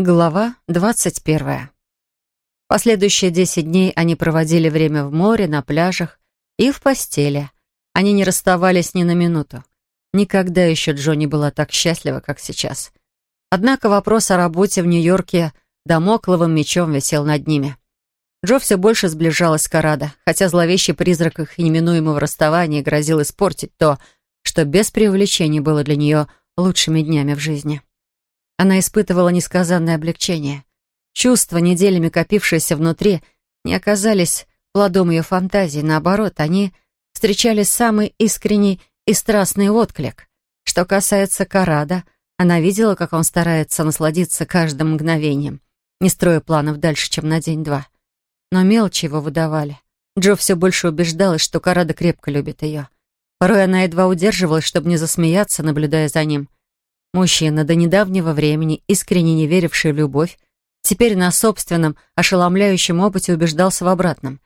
Глава двадцать первая. Последующие десять дней они проводили время в море, на пляжах и в постели. Они не расставались ни на минуту. Никогда еще Джо не была так счастлива, как сейчас. Однако вопрос о работе в Нью-Йорке домокловым мечом висел над ними. Джо все больше сближалась с Карадо, хотя зловещий призрак их неминуемого расставания грозил испортить то, что без преувеличений было для нее лучшими днями в жизни. Она испытывала несказанное облегчение. Чувства, неделями копившиеся внутри, не оказались плодом ее фантазии. Наоборот, они встречали самый искренний и страстный отклик. Что касается Карада, она видела, как он старается насладиться каждым мгновением, не строя планов дальше, чем на день-два. Но мелочи его выдавали. Джо все больше убеждалась, что Карада крепко любит ее. Порой она едва удерживалась, чтобы не засмеяться, наблюдая за ним. Мужчина, до недавнего времени искренне не веривший в любовь, теперь на собственном ошеломляющем опыте убеждался в обратном.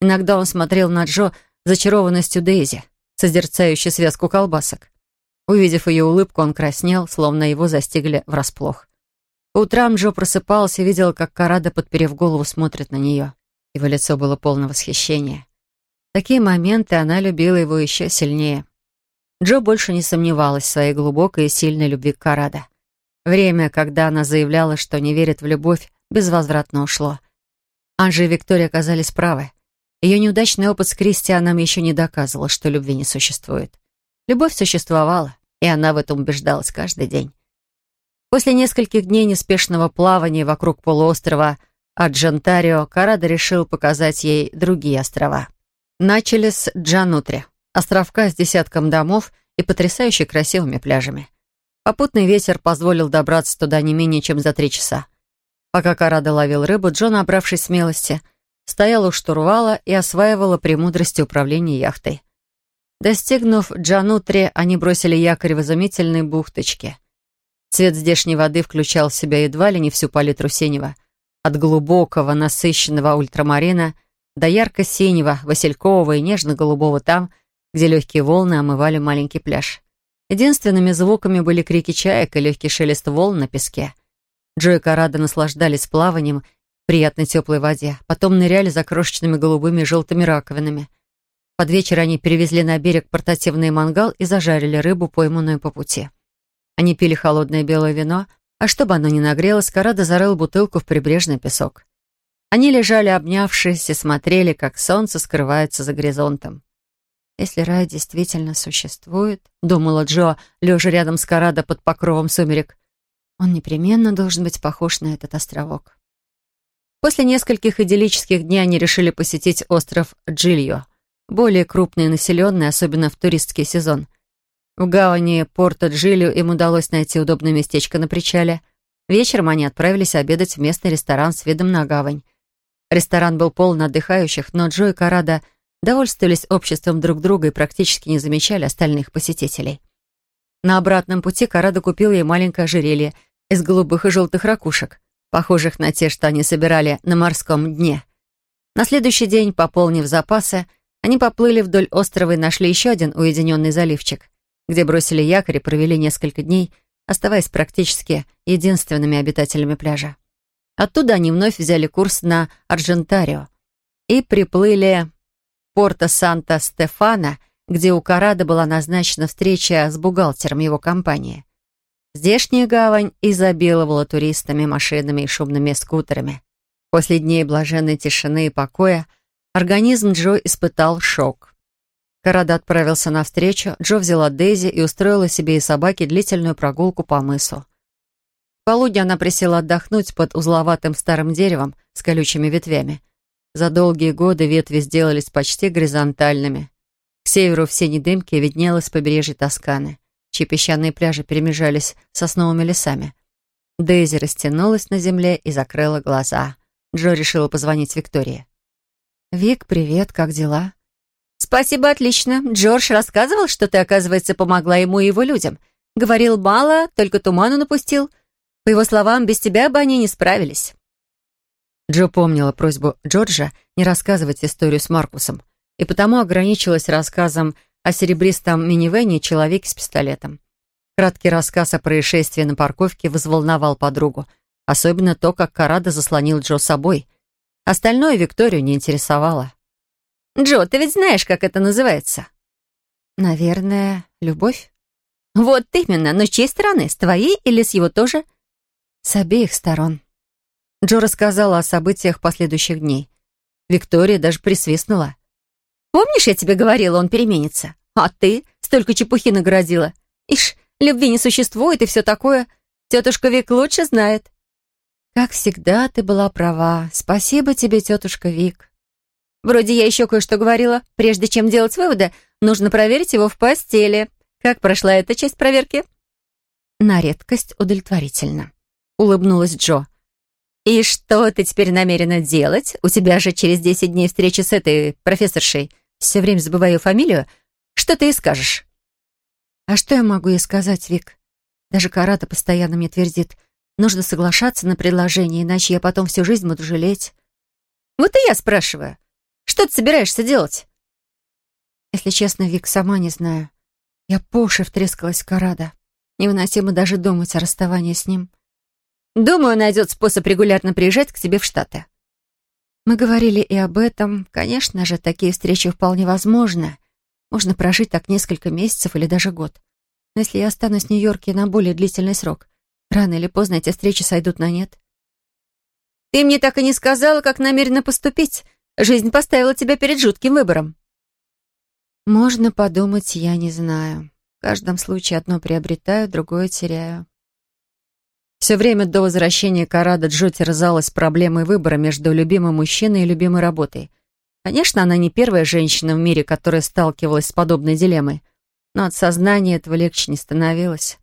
Иногда он смотрел на Джо зачарованностью Дейзи, созерцающей связку колбасок. Увидев ее улыбку, он краснел, словно его застигли врасплох. По утрам Джо просыпался и видел, как Карада, подперев голову, смотрит на нее. Его лицо было полно восхищения. В такие моменты она любила его еще сильнее. Джо больше не сомневалась в своей глубокой и сильной любви к Карадо. Время, когда она заявляла, что не верит в любовь, безвозвратно ушло. Анжи и Виктория оказались правы. Ее неудачный опыт с Кристианом еще не доказывал, что любви не существует. Любовь существовала, и она в этом убеждалась каждый день. После нескольких дней неспешного плавания вокруг полуострова Аджантарио Карадо решил показать ей другие острова. Начали с Джанутри, островка с десятком домов и потрясающе красивыми пляжами. Попутный ветер позволил добраться туда не менее чем за три часа. Пока Карада ловил рыбу, Джон, набравшись смелости, стоял у штурвала и осваивала премудрости управления яхтой. Достигнув Джанутри, они бросили якорь в изумительной бухточке. Цвет здешней воды включал в себя едва ли не всю палитру синего. От глубокого, насыщенного ультрамарина до ярко-синего, василькового и нежно-голубого там — где легкие волны омывали маленький пляж. Единственными звуками были крики чаек и легкий шелест волн на песке. Джо и Карада наслаждались плаванием в приятной теплой воде, потом ныряли за крошечными голубыми и желтыми раковинами. Под вечер они перевезли на берег портативный мангал и зажарили рыбу, пойманную по пути. Они пили холодное белое вино, а чтобы оно не нагрелось, Карада зарыл бутылку в прибрежный песок. Они лежали обнявшись и смотрели, как солнце скрывается за горизонтом. «Если рай действительно существует», — думала Джо, лежа рядом с Карадо под покровом сумерек, «он непременно должен быть похож на этот островок». После нескольких идиллических дней они решили посетить остров Джильо, более крупный и населенный, особенно в туристский сезон. В гавани порта Джильо им удалось найти удобное местечко на причале. Вечером они отправились обедать в местный ресторан с видом на гавань. Ресторан был полон отдыхающих, но Джо и Карада — довольствовались обществом друг друга и практически не замечали остальных посетителей. На обратном пути Карада купил ей маленькое ожерелье из голубых и желтых ракушек, похожих на те, что они собирали на морском дне. На следующий день, пополнив запасы, они поплыли вдоль острова и нашли еще один уединенный заливчик, где бросили якорь и провели несколько дней, оставаясь практически единственными обитателями пляжа. Оттуда они вновь взяли курс на Аржентарио и приплыли порта Санта-Стефана, где у Карада была назначена встреча с бухгалтером его компании. Здешняя гавань изобиловала туристами, машинами и шумными скутерами. После дней блаженной тишины и покоя организм Джо испытал шок. Карада отправился навстречу, Джо взяла Дейзи и устроила себе и собаке длительную прогулку по мысу. В полудня она присела отдохнуть под узловатым старым деревом с колючими ветвями — за долгие годы ветви сделались почти горизонтальными. К северу в синей дымке виднелось побережье Тосканы, чьи песчаные пляжи перемежались сосновыми лесами. Дейзи растянулась на земле и закрыла глаза. Джо решила позвонить Виктории. «Вик, привет, как дела?» «Спасибо, отлично. Джордж рассказывал, что ты, оказывается, помогла ему и его людям. Говорил мало, только туману напустил. По его словам, без тебя бы они не справились». Джо помнила просьбу Джорджа не рассказывать историю с Маркусом, и потому ограничилась рассказом о серебристом минивэне человеке с пистолетом. Краткий рассказ о происшествии на парковке взволновал подругу, Особенно то, как Карада заслонил Джо собой. Остальное Викторию не интересовало. «Джо, ты ведь знаешь, как это называется?» «Наверное, любовь?» «Вот именно, но с чьей стороны? С твоей или с его тоже?» «С обеих сторон». Джо рассказала о событиях последующих дней. Виктория даже присвистнула. «Помнишь, я тебе говорила, он переменится? А ты столько чепухи наградила. Ишь, любви не существует и все такое. Тетушка Вик лучше знает». «Как всегда, ты была права. Спасибо тебе, тетушка Вик». «Вроде я еще кое-что говорила. Прежде чем делать выводы, нужно проверить его в постели. Как прошла эта часть проверки?» «На редкость удовлетворительно», — улыбнулась Джо. «И что ты теперь намерена делать? У тебя же через десять дней встречи с этой профессоршей. Все время забываю ее фамилию. Что ты ей скажешь?» «А что я могу ей сказать, Вик? Даже Карата постоянно мне твердит. Нужно соглашаться на предложение, иначе я потом всю жизнь буду жалеть». «Вот и я спрашиваю. Что ты собираешься делать?» «Если честно, Вик, сама не знаю. Я по уши втрескалась в Карада. Невыносимо даже думать о расставании с ним. Думаю, найдет способ регулярно приезжать к тебе в Штаты. Мы говорили и об этом. Конечно же, такие встречи вполне возможны. Можно прожить так несколько месяцев или даже год. Но если я останусь в Нью-Йорке на более длительный срок, рано или поздно эти встречи сойдут на нет. Ты мне так и не сказала, как намерена поступить. Жизнь поставила тебя перед жутким выбором. Можно подумать, я не знаю. В каждом случае одно приобретаю, другое теряю. Все время до возвращения Карада Джо терзалась проблемой выбора между любимым мужчиной и любимой работой. Конечно, она не первая женщина в мире, которая сталкивалась с подобной дилеммой, но от сознания этого легче не становилось.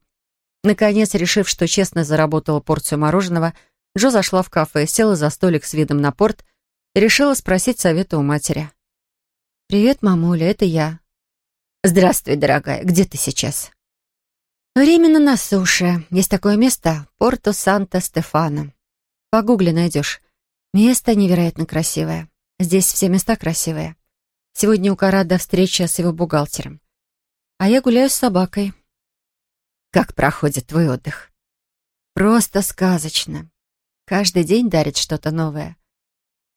Наконец, решив, что честно заработала порцию мороженого, Джо зашла в кафе, села за столик с видом на порт и решила спросить совета у матери. «Привет, мамуля, это я». «Здравствуй, дорогая, где ты сейчас?» «Временно на суше. Есть такое место — Порто Санта-Стефано. Погугли найдешь. Место невероятно красивое. Здесь все места красивые. Сегодня у Карада встреча с его бухгалтером. А я гуляю с собакой». «Как проходит твой отдых?» «Просто сказочно. Каждый день дарит что-то новое».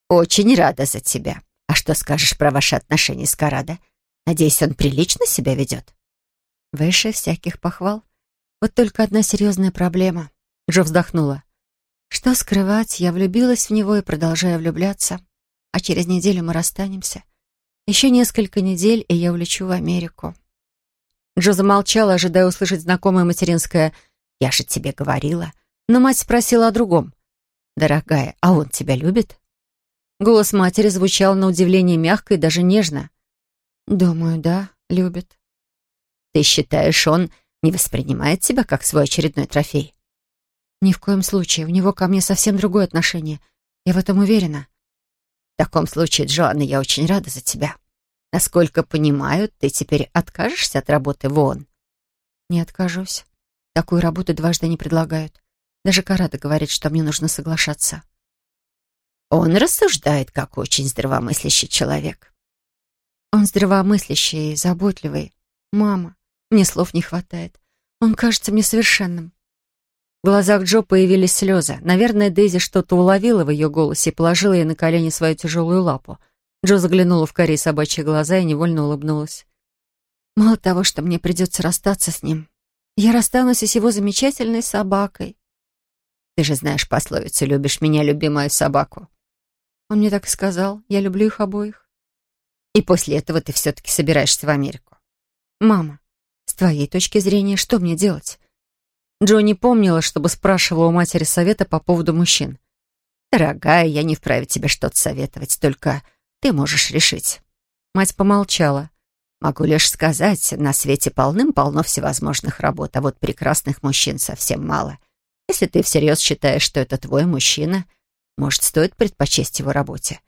«Очень рада за тебя. А что скажешь про ваши отношения с Карадо? Надеюсь, он прилично себя ведет?» Выше всяких похвал. Вот только одна серьезная проблема. Джо вздохнула. Что скрывать, я влюбилась в него и продолжаю влюбляться. А через неделю мы расстанемся. Еще несколько недель, и я улечу в Америку. Джо замолчала, ожидая услышать знакомое материнское «Я же тебе говорила». Но мать спросила о другом. «Дорогая, а он тебя любит?» Голос матери звучал на удивление мягко и даже нежно. «Думаю, да, любит». «Ты считаешь, он не воспринимает тебя как свой очередной трофей?» «Ни в коем случае. У него ко мне совсем другое отношение. Я в этом уверена». «В таком случае, Джоанна, я очень рада за тебя. Насколько понимаю, ты теперь откажешься от работы в ООН?» «Не откажусь. Такую работу дважды не предлагают. Даже Карада говорит, что мне нужно соглашаться». «Он рассуждает, как очень здравомыслящий человек». «Он здравомыслящий и заботливый. Мама, мне слов не хватает. Он кажется мне совершенным. В глазах Джо появились слезы. Наверное, Дейзи что-то уловила в ее голосе и положила ей на колени свою тяжелую лапу. Джо заглянула в корей собачьи глаза и невольно улыбнулась. «Мало того, что мне придется расстаться с ним, я расстанусь и с его замечательной собакой». «Ты же знаешь пословицу «любишь меня, люби мою собаку». Он мне так и сказал. Я люблю их обоих. И после этого ты все-таки собираешься в Америку. «Мама, с твоей точки зрения, что мне делать?» Джо не помнила, чтобы спрашивала у матери совета по поводу мужчин. «Дорогая, я не вправе тебе что-то советовать, только ты можешь решить». Мать помолчала. «Могу лишь сказать, на свете полным-полно всевозможных работ, а вот прекрасных мужчин совсем мало. Если ты всерьез считаешь, что это твой мужчина, может, стоит предпочесть его работе.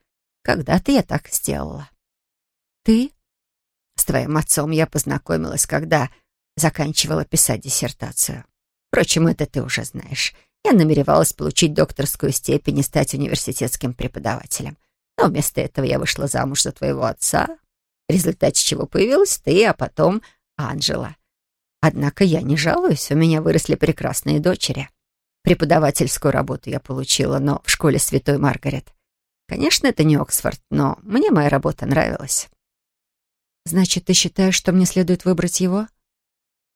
Когда-то я так сделала». «Ты?» С твоим отцом я познакомилась, когда заканчивала писать диссертацию. Впрочем, это ты уже знаешь. Я намеревалась получить докторскую степень и стать университетским преподавателем. Но вместо этого я вышла замуж за твоего отца, в результате чего появилась ты, а потом Анжела. Однако я не жалуюсь, у меня выросли прекрасные дочери. Преподавательскую работу я получила, но в школе Святой Маргарет. Конечно, это не Оксфорд, но мне моя работа нравилась. Значит, ты считаешь, что мне следует выбрать его?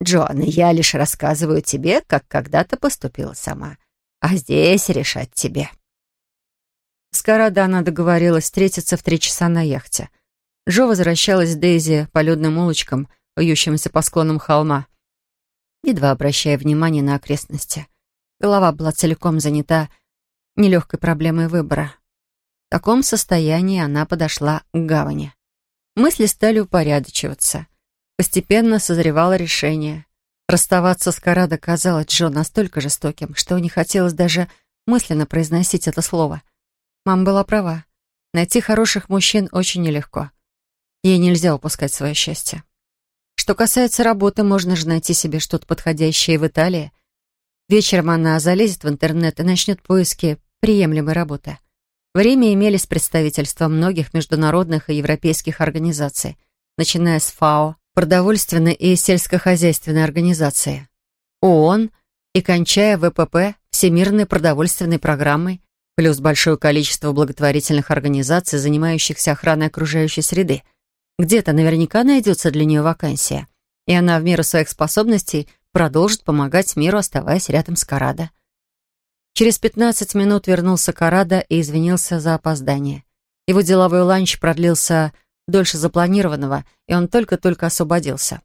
Джоан, я лишь рассказываю тебе, как когда-то поступила сама. А здесь решать тебе. С Карадо она договорилась встретиться в три часа на яхте. Джо возвращалась Дейзи по людным улочкам, вьющимся по склонам холма, едва обращая внимание на окрестности. Голова была целиком занята нелегкой проблемой выбора. В таком состоянии она подошла к гавани. Мысли стали упорядочиваться. Постепенно созревало решение. Расставаться с Карадо казалось Джо настолько жестоким, что не хотелось даже мысленно произносить это слово. Мама была права. Найти хороших мужчин очень нелегко. Ей нельзя упускать свое счастье. Что касается работы, можно же найти себе что-то подходящее в Италии. Вечером она залезет в интернет и начнет поиски приемлемой работы. В Риме имелись представительства многих международных и европейских организаций, начиная с ФАО, продовольственной и сельскохозяйственной организации, ООН и кончая ВПП, Всемирной продовольственной программой, плюс большое количество благотворительных организаций, занимающихся охраной окружающей среды. Где-то наверняка найдется для нее вакансия, и она в меру своих способностей продолжит помогать миру, оставаясь рядом с Карадо. Через 15 минут вернулся Карадо и извинился за опоздание. Его деловой ланч продлился дольше запланированного, и он только-только освободился.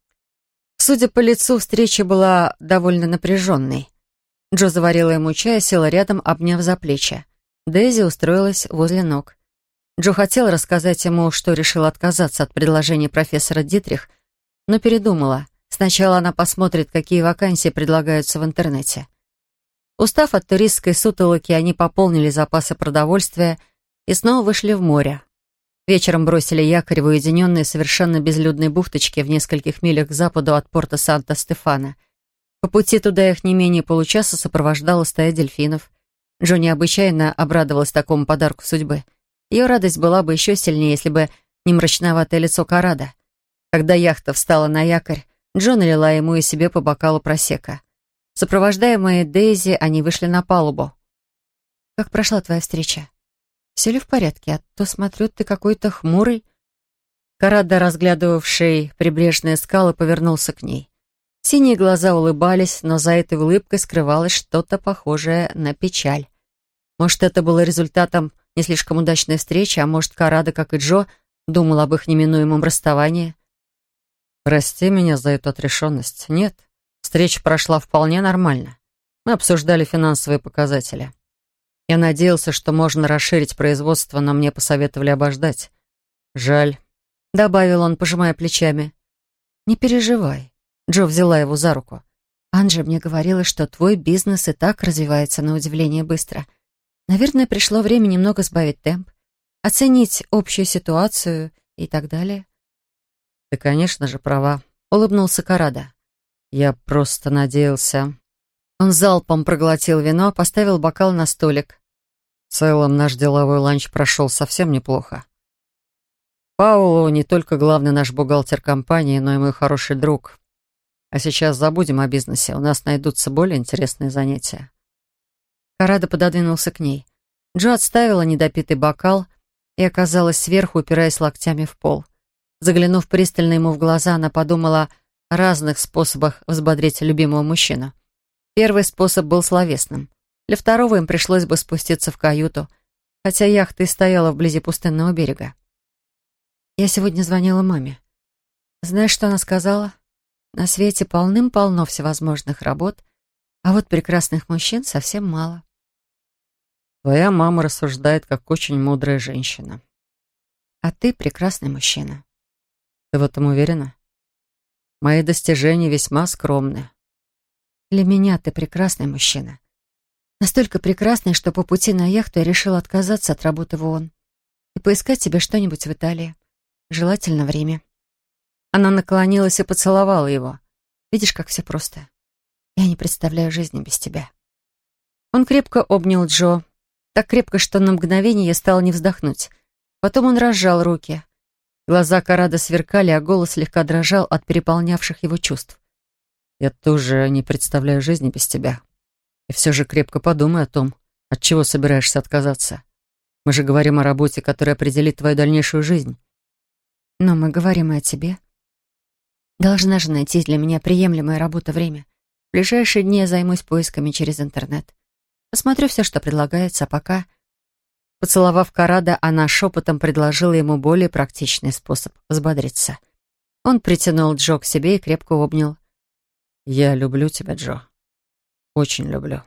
Судя по лицу, встреча была довольно напряженной. Джо заварила ему чай, села рядом, обняв за плечи. Дейзи устроилась возле ног. Джо хотел рассказать ему, что решила отказаться от предложения профессора Дитрих, но передумала. Сначала она посмотрит, какие вакансии предлагаются в интернете. Устав от туристской сутолоки, они пополнили запасы продовольствия и снова вышли в море. Вечером бросили якорь в уединенной, совершенно безлюдной бухточке в нескольких милях к западу от порта Санта-Стефана. По пути туда их не менее получаса сопровождала стая дельфинов. Джо необычайно обрадовалась такому подарку судьбы. Ее радость была бы еще сильнее, если бы не мрачноватое лицо Карада. Когда яхта встала на якорь, Джо налила ему и себе по бокалу просека. Сопровождаемые Дейзи, они вышли на палубу. «Как прошла твоя встреча?» Все ли в порядке? А то, смотрю, ты какой-то хмурый». Карадо, разглядывавший прибрежные скалы, повернулся к ней. Синие глаза улыбались, но за этой улыбкой скрывалось что-то похожее на печаль. Может, это было результатом не слишком удачной встречи, а может, Карадо, как и Джо, думал об их неминуемом расставании. «Прости меня за эту отрешенность. Нет, встреча прошла вполне нормально. Мы обсуждали финансовые показатели. Я надеялся, что можно расширить производство, но мне посоветовали обождать. Жаль. Добавил он, пожимая плечами. Не переживай. Джо взяла его за руку. Анжи мне говорила, что твой бизнес и так развивается на удивление быстро. Наверное, пришло время немного сбавить темп, оценить общую ситуацию и так далее. Ты, конечно же, права. Улыбнулся Карада. Я просто надеялся. Он залпом проглотил вино, поставил бокал на столик. В целом, наш деловой ланч прошел совсем неплохо. Пауло не только главный наш бухгалтер компании, но и мой хороший друг. А сейчас забудем о бизнесе, у нас найдутся более интересные занятия. Карадо пододвинулся к ней. Джо отставила недопитый бокал и оказалась сверху, упираясь локтями в пол. Заглянув пристально ему в глаза, она подумала разных способах взбодрить любимого мужчину. Первый способ был словесным. Для второго им пришлось бы спуститься в каюту, хотя яхта и стояла вблизи пустынного берега. Я сегодня звонила маме. Знаешь, что она сказала? На свете полным-полно всевозможных работ, а вот прекрасных мужчин совсем мало. Твоя мама рассуждает, как очень мудрая женщина. А ты прекрасный мужчина. Ты в этом уверена? Мои достижения весьма скромны. Для меня ты прекрасный мужчина. Настолько прекрасный, что по пути на яхту я решила отказаться от работы в ООН и поискать себе что-нибудь в Италии. Желательно в Риме. Она наклонилась и поцеловала его. Видишь, как все просто. Я не представляю жизни без тебя. Он крепко обнял Джо. Так крепко, что на мгновение я стала не вздохнуть. Потом он разжал руки. Глаза Карада сверкали, а голос слегка дрожал от переполнявших его чувств. Я тоже не представляю жизни без тебя. И все же крепко подумай о том, от чего собираешься отказаться. Мы же говорим о работе, которая определит твою дальнейшую жизнь. Но мы говорим и о тебе. Должна же найти для меня приемлемая работа время. В ближайшие дни я займусь поисками через интернет. Посмотрю все, что предлагается, а пока... Поцеловав Карада, она шепотом предложила ему более практичный способ взбодриться. Он притянул Джо к себе и крепко обнял. «Я люблю тебя, Джо. Очень люблю».